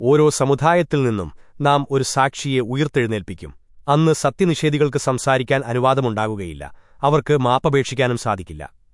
ഓരോ സമുദായത്തിൽ നിന്നും നാം ഒരു സാക്ഷിയെ ഉയർത്തെഴുന്നേൽപ്പിക്കും. അന്ന് സത്യനിഷേധികൾക്ക് സംസാരിക്കാൻ അനുവാദമുണ്ടാകുകയില്ല. അവർക്ക് മാപ്പപേക്ഷിക്കാനും സാധിക്കില്ല.